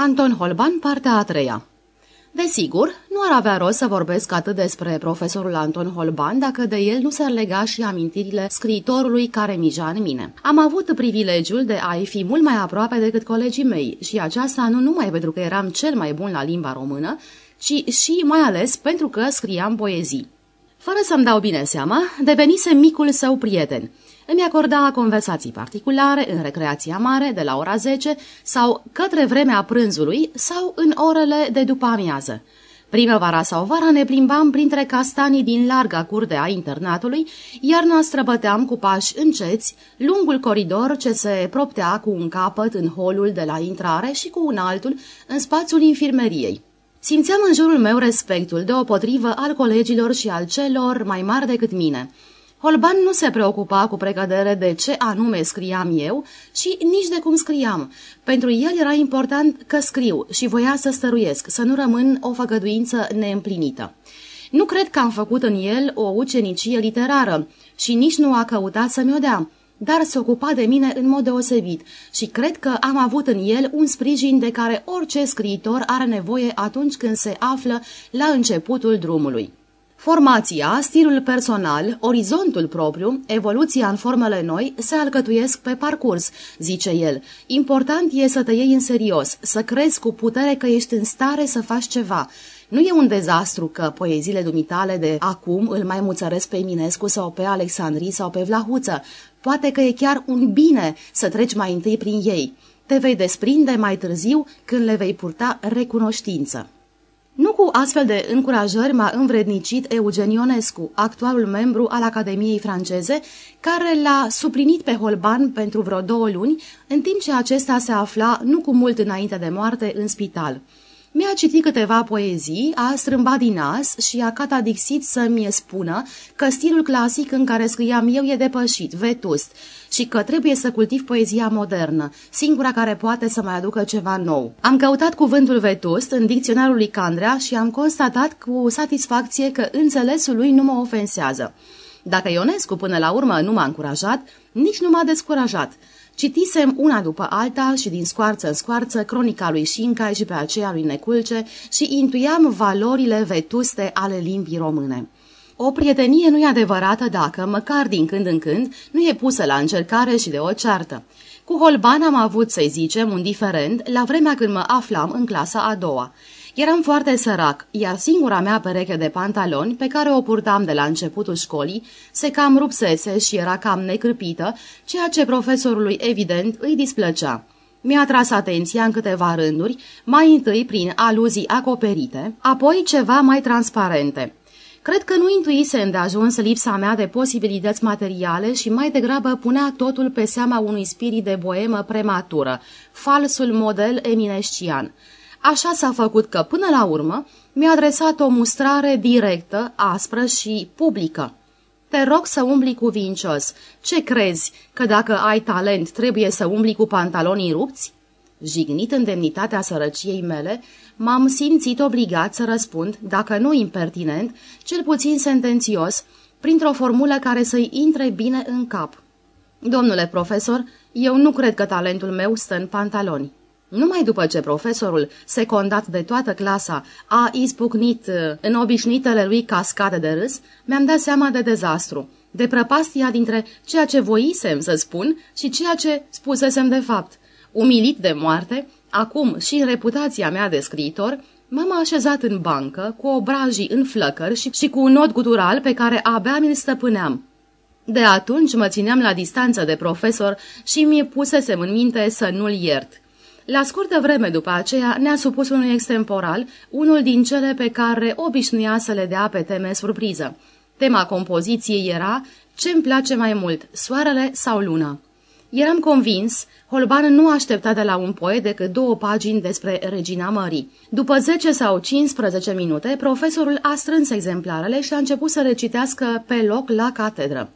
Anton Holban, partea a treia Desigur, nu ar avea rost să vorbesc atât despre profesorul Anton Holban dacă de el nu s-ar lega și amintirile scriitorului care mija în mine. Am avut privilegiul de a-i fi mult mai aproape decât colegii mei și aceasta nu numai pentru că eram cel mai bun la limba română, ci și mai ales pentru că scriam poezii. Fără să-mi dau bine seama, devenise micul său prieten – îmi acorda conversații particulare în recreația mare de la ora 10 sau către vremea prânzului sau în orele de după amiază. Primăvara sau vara ne plimbam printre castanii din larga curte a internatului, iarna străbăteam cu pași înceți lungul coridor ce se proptea cu un capăt în holul de la intrare și cu un altul în spațiul infirmeriei. Simțeam în jurul meu respectul deopotrivă al colegilor și al celor mai mari decât mine – Holban nu se preocupa cu precădere de ce anume scriam eu și nici de cum scriam. Pentru el era important că scriu și voia să stăruiesc, să nu rămân o făgăduință neîmplinită. Nu cred că am făcut în el o ucenicie literară și nici nu a căutat să mi-o dea, dar se ocupa de mine în mod deosebit și cred că am avut în el un sprijin de care orice scriitor are nevoie atunci când se află la începutul drumului. Formația, stilul personal, orizontul propriu, evoluția în formele noi se alcătuiesc pe parcurs, zice el. Important e să te iei în serios, să crezi cu putere că ești în stare să faci ceva. Nu e un dezastru că poeziile dumitale de acum îl mai muțăresc pe Eminescu sau pe Alexandrii sau pe Vlahuță. Poate că e chiar un bine să treci mai întâi prin ei. Te vei desprinde mai târziu când le vei purta recunoștință. Nu cu astfel de încurajări m-a învrednicit Eugen Ionescu, actualul membru al Academiei franceze, care l-a suplinit pe Holban pentru vreo două luni, în timp ce acesta se afla nu cu mult înainte de moarte în spital. Mi-a citit câteva poezii, a strâmbat din nas și a catadixit să-mi spună că stilul clasic în care scriam eu e depășit, vetust, și că trebuie să cultiv poezia modernă, singura care poate să mai aducă ceva nou. Am căutat cuvântul vetust în dicționarul lui Candrea și am constatat cu satisfacție că înțelesul lui nu mă ofensează. Dacă Ionescu până la urmă nu m-a încurajat, nici nu m-a descurajat. Citisem una după alta și din scoarță în scoarță cronica lui Șincai și pe aceea lui Neculce și intuiam valorile vetuste ale limbii române. O prietenie nu e adevărată dacă, măcar din când în când, nu e pusă la încercare și de o ceartă. Cu Holban am avut, să-i zicem, un diferent la vremea când mă aflam în clasa a doua. Eram foarte sărac, iar singura mea pereche de pantaloni, pe care o purtam de la începutul școlii, se cam rupsese și era cam necârpită, ceea ce profesorului evident îi displăcea. Mi-a tras atenția în câteva rânduri, mai întâi prin aluzii acoperite, apoi ceva mai transparente. Cred că nu intuise îndeajuns lipsa mea de posibilități materiale și mai degrabă punea totul pe seama unui spirit de boemă prematură, falsul model eminescian. Așa s-a făcut că, până la urmă, mi-a adresat o mustrare directă, aspră și publică. Te rog să umbli cuvincios. Ce crezi, că dacă ai talent trebuie să umbli cu pantalonii rupți? Jignit în demnitatea sărăciei mele, m-am simțit obligat să răspund, dacă nu impertinent, cel puțin sentențios, printr-o formulă care să-i intre bine în cap. Domnule profesor, eu nu cred că talentul meu stă în pantaloni. Numai după ce profesorul, secundat de toată clasa, a izbucnit uh, în obișnuitele lui cascade de râs, mi-am dat seama de dezastru, de prăpastia dintre ceea ce voisem să spun și ceea ce spusesem de fapt. Umilit de moarte, acum și în reputația mea de scriitor, m-am așezat în bancă, cu obrajii în flăcări și, și cu un nod gutural pe care abia mi-l stăpâneam. De atunci mă țineam la distanță de profesor și mi pusesem în minte să nu-l iert. La scurtă vreme după aceea ne-a supus unui extemporal, unul din cele pe care obișnuia să le dea pe teme surpriză. Tema compoziției era Ce-mi place mai mult, soarele sau luna? Eram convins, Holban nu aștepta de la un poet decât două pagini despre Regina Mării. După 10 sau 15 minute, profesorul a strâns exemplarele și a început să recitească pe loc la catedră.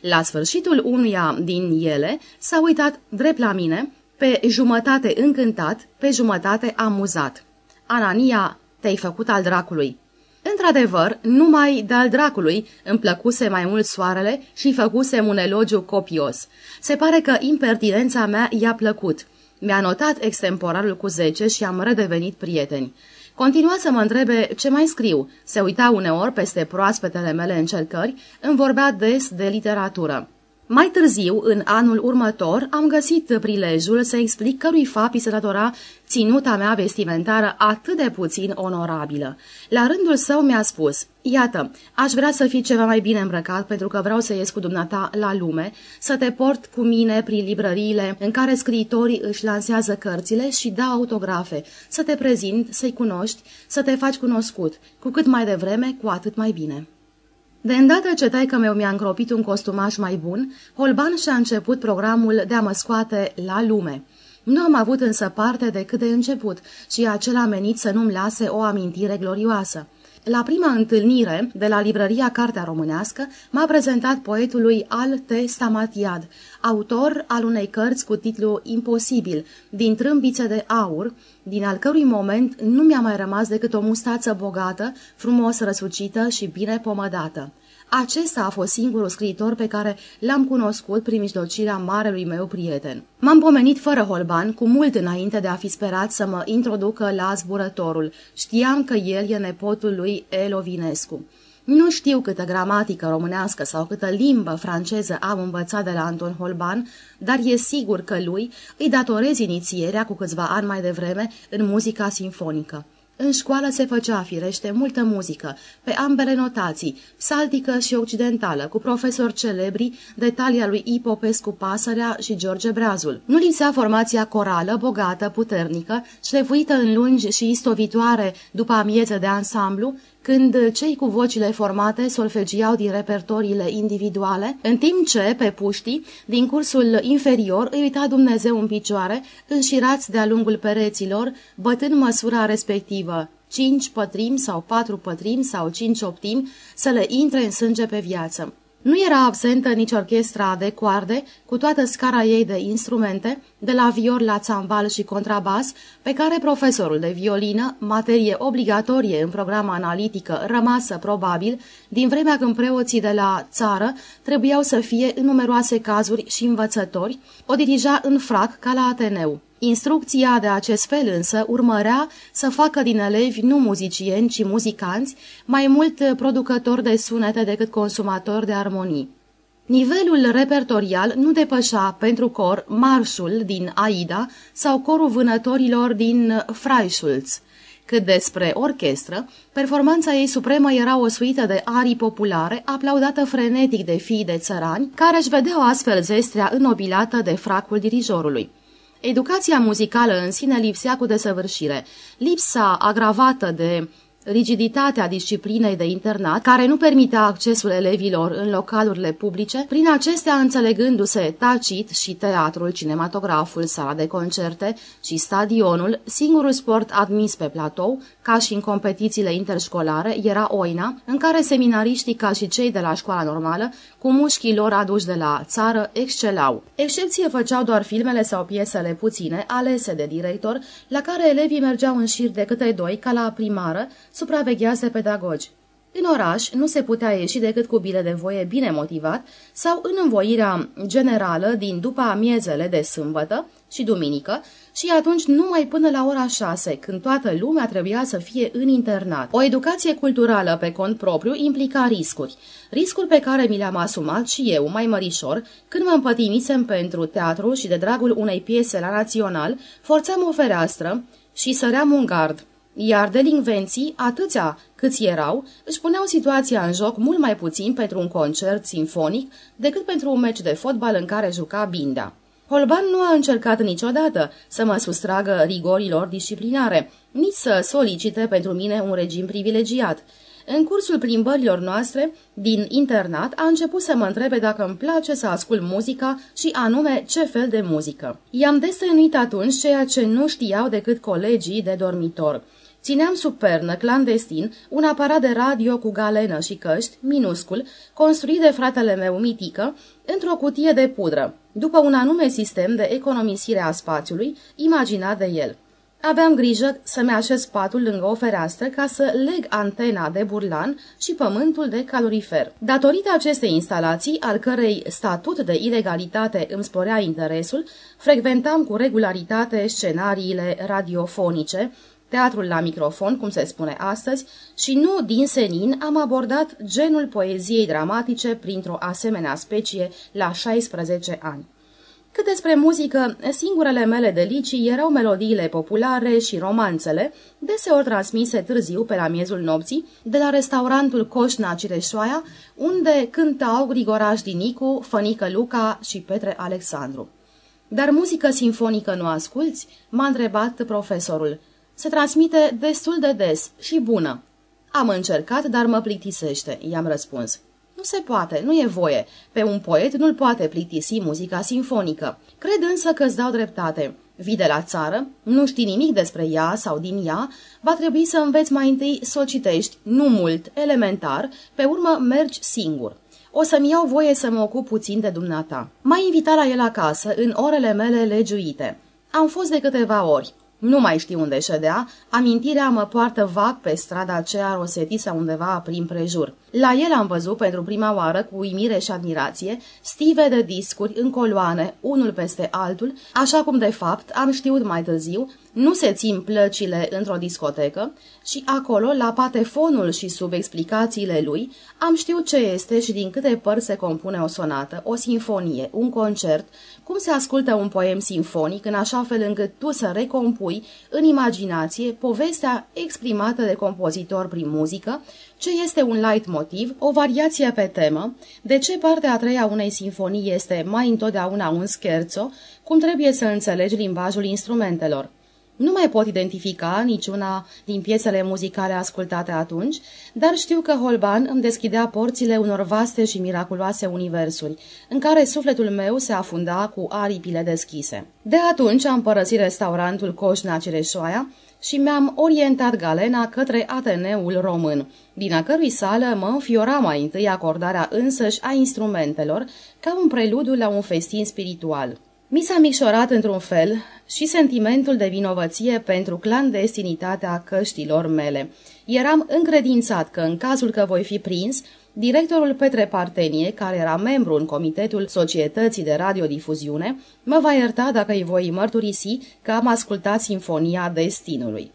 La sfârșitul unuia din ele s-a uitat drept la mine, pe jumătate încântat, pe jumătate amuzat. Anania, te-ai făcut al dracului. Într-adevăr, numai de-al dracului îmi plăcuse mai mult soarele și făcuse un elogiu copios. Se pare că impertinența mea i-a plăcut. Mi-a notat extemporarul cu 10 și am redevenit prieteni. Continua să mă întrebe ce mai scriu, se uita uneori peste proaspetele mele încercări, îmi vorbea des de literatură. Mai târziu, în anul următor, am găsit prilejul să explic cărui fapt se datora ținuta mea vestimentară atât de puțin onorabilă. La rândul său mi-a spus, iată, aș vrea să fii ceva mai bine îmbrăcat pentru că vreau să ies cu dumneata la lume, să te port cu mine prin librăriile în care scriitorii își lansează cărțile și dau autografe, să te prezint, să-i cunoști, să te faci cunoscut, cu cât mai devreme, cu atât mai bine. De îndată ce taică meu mi-a încropit un costumaș mai bun, Holban și-a început programul de a mă scoate la lume. Nu am avut însă parte decât de început și acela menit să nu-mi lase o amintire glorioasă. La prima întâlnire de la librăria Cartea Românească m-a prezentat poetului Al T. Stamatiad, autor al unei cărți cu titlu Imposibil, din trâmbițe de aur, din al cărui moment nu mi-a mai rămas decât o mustață bogată, frumos răsucită și bine pomădată. Acesta a fost singurul scriitor pe care l-am cunoscut prin mijlocirea marelui meu prieten. M-am pomenit fără holban, cu mult înainte de a fi sperat să mă introducă la zburătorul. Știam că el e nepotul lui Elovinescu. Nu știu câtă gramatică românească sau câtă limbă franceză am învățat de la Anton Holban, dar e sigur că lui îi datorez inițierea cu câțiva ani mai devreme în muzica sinfonică. În școală se făcea, firește, multă muzică, pe ambele notații, saltică și occidentală, cu profesori celebri de talia lui Ipopescu Pasărea și George Brazul. Nu lipsea formația corală, bogată, puternică, șlefuită în lungi și istovitoare după amieză de ansamblu, când cei cu vocile formate solfegiau din repertoriile individuale, în timp ce, pe puștii, din cursul inferior, îi uita Dumnezeu în picioare, înșirați de-a lungul pereților, bătând măsura respectivă, cinci pătrimi sau patru pătrimi sau cinci optimi, să le intre în sânge pe viață. Nu era absentă nici orchestra de coarde, cu toată scara ei de instrumente, de la vior la țambal și contrabas, pe care profesorul de violină, materie obligatorie în programa analitică rămasă probabil, din vremea când preoții de la țară trebuiau să fie în numeroase cazuri și învățători, o dirija în frac ca la Ateneu. Instrucția de acest fel însă urmărea să facă din elevi nu muzicieni, ci muzicanți, mai mult producători de sunete decât consumatori de armonii. Nivelul repertorial nu depășea pentru cor marșul din Aida sau corul vânătorilor din Freischulz. Cât despre orchestră, performanța ei supremă era o suită de arii populare, aplaudată frenetic de fii de țărani, care își vedeau astfel zestrea înobilată de fracul dirijorului. Educația muzicală în sine lipsea cu desăvârșire. Lipsa agravată de rigiditatea disciplinei de internat, care nu permitea accesul elevilor în localurile publice, prin acestea înțelegându-se tacit și teatrul, cinematograful, sala de concerte și stadionul, singurul sport admis pe platou, ca și în competițiile interșcolare, era oina, în care seminariștii ca și cei de la școala normală, cu mușchii lor aduși de la țară, excelau. Excepție făceau doar filmele sau piesele puține, alese de director, la care elevii mergeau în șir de câte doi, ca la primară, supraveghease pedagogi. În oraș nu se putea ieși decât cu bile de voie bine motivat sau în învoirea generală din după amiezele de sâmbătă și duminică și atunci numai până la ora șase, când toată lumea trebuia să fie în internat. O educație culturală pe cont propriu implica riscuri. Riscuri pe care mi le-am asumat și eu, mai mărișor, când mă împătimisem pentru teatru și de dragul unei piese la național, forțam o fereastră și săream un gard iar delinvenții, atâția câți erau, își puneau situația în joc mult mai puțin pentru un concert sinfonic decât pentru un meci de fotbal în care juca Binda. Holban nu a încercat niciodată să mă sustragă rigorilor disciplinare, nici să solicite pentru mine un regim privilegiat. În cursul plimbărilor noastre din internat a început să mă întrebe dacă îmi place să ascult muzica și anume ce fel de muzică. I-am destăinuit atunci ceea ce nu știau decât colegii de dormitor – Țineam sub pernă, clandestin, un aparat de radio cu galenă și căști, minuscul, construit de fratele meu mitică, într-o cutie de pudră, după un anume sistem de economisire a spațiului, imaginat de el. Aveam grijă să-mi așez patul lângă o fereastră ca să leg antena de burlan și pământul de calorifer. Datorită acestei instalații, al cărei statut de ilegalitate îmi sporea interesul, frecventam cu regularitate scenariile radiofonice, teatrul la microfon, cum se spune astăzi, și nu din senin am abordat genul poeziei dramatice printr-o asemenea specie la 16 ani. Cât despre muzică, singurele mele delicii erau melodiile populare și romanțele, deseori transmise târziu pe la miezul nopții, de la restaurantul Coșna Cireșoaia, unde cântau Grigoraș Dinicu, Fănică Luca și Petre Alexandru. Dar muzică sinfonică nu asculți? M-a întrebat profesorul. Se transmite destul de des și bună. Am încercat, dar mă plictisește, i-am răspuns. Nu se poate, nu e voie. Pe un poet nu-l poate plictisi muzica sinfonică. Cred însă că îți dau dreptate. Vii de la țară, nu știi nimic despre ea sau din ea, va trebui să înveți mai întâi să o citești, nu mult, elementar, pe urmă mergi singur. O să-mi iau voie să mă ocup puțin de dumneata. M-a invitat la el acasă, în orele mele legiuite. Am fost de câteva ori. Nu mai știu unde ședea, amintirea mă poartă vag pe strada aceea rosetiță undeva prin prejur. La el am văzut pentru prima oară cu uimire și admirație stive de discuri în coloane, unul peste altul, așa cum de fapt am știut mai târziu, nu se țin plăcile într-o discotecă și acolo, la patefonul și sub explicațiile lui, am știut ce este și din câte părți se compune o sonată, o sinfonie, un concert, cum se ascultă un poem sinfonic în așa fel încât tu să recompui în imaginație povestea exprimată de compozitor prin muzică, ce este un light motiv, o variație pe temă, de ce partea a treia unei sinfonii este mai întotdeauna un scherzo, cum trebuie să înțelegi limbajul instrumentelor. Nu mai pot identifica niciuna din piesele muzicale ascultate atunci, dar știu că Holban îmi deschidea porțile unor vaste și miraculoase universuri, în care sufletul meu se afunda cu aripile deschise. De atunci am părăsit restaurantul Coșna Cireșoaia și mi-am orientat galena către Ateneul Român, din a cărui sală mă înfiora mai întâi acordarea însăși a instrumentelor, ca un preludiu la un festin spiritual. Mi s-a micșorat într-un fel și sentimentul de vinovăție pentru clandestinitatea căștilor mele. Eram încredințat că în cazul că voi fi prins, directorul Petre Partenie, care era membru în comitetul Societății de Radiodifuziune, mă va ierta dacă îi voi mărturisi că am ascultat Sinfonia Destinului.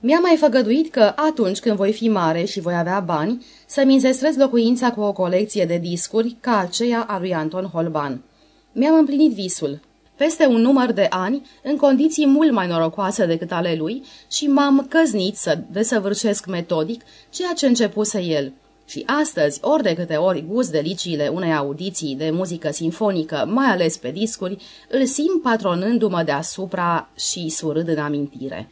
Mi-a mai făgăduit că atunci când voi fi mare și voi avea bani, să-mi înzestrez locuința cu o colecție de discuri ca aceea a lui Anton Holban. Mi-am împlinit visul, peste un număr de ani, în condiții mult mai norocoase decât ale lui, și m-am căznit să desăvârșesc metodic ceea ce începuse el. Și astăzi, ori de câte ori gust deliciile unei audiții de muzică sinfonică, mai ales pe discuri, îl simt patronându-mă deasupra și surâd în amintire.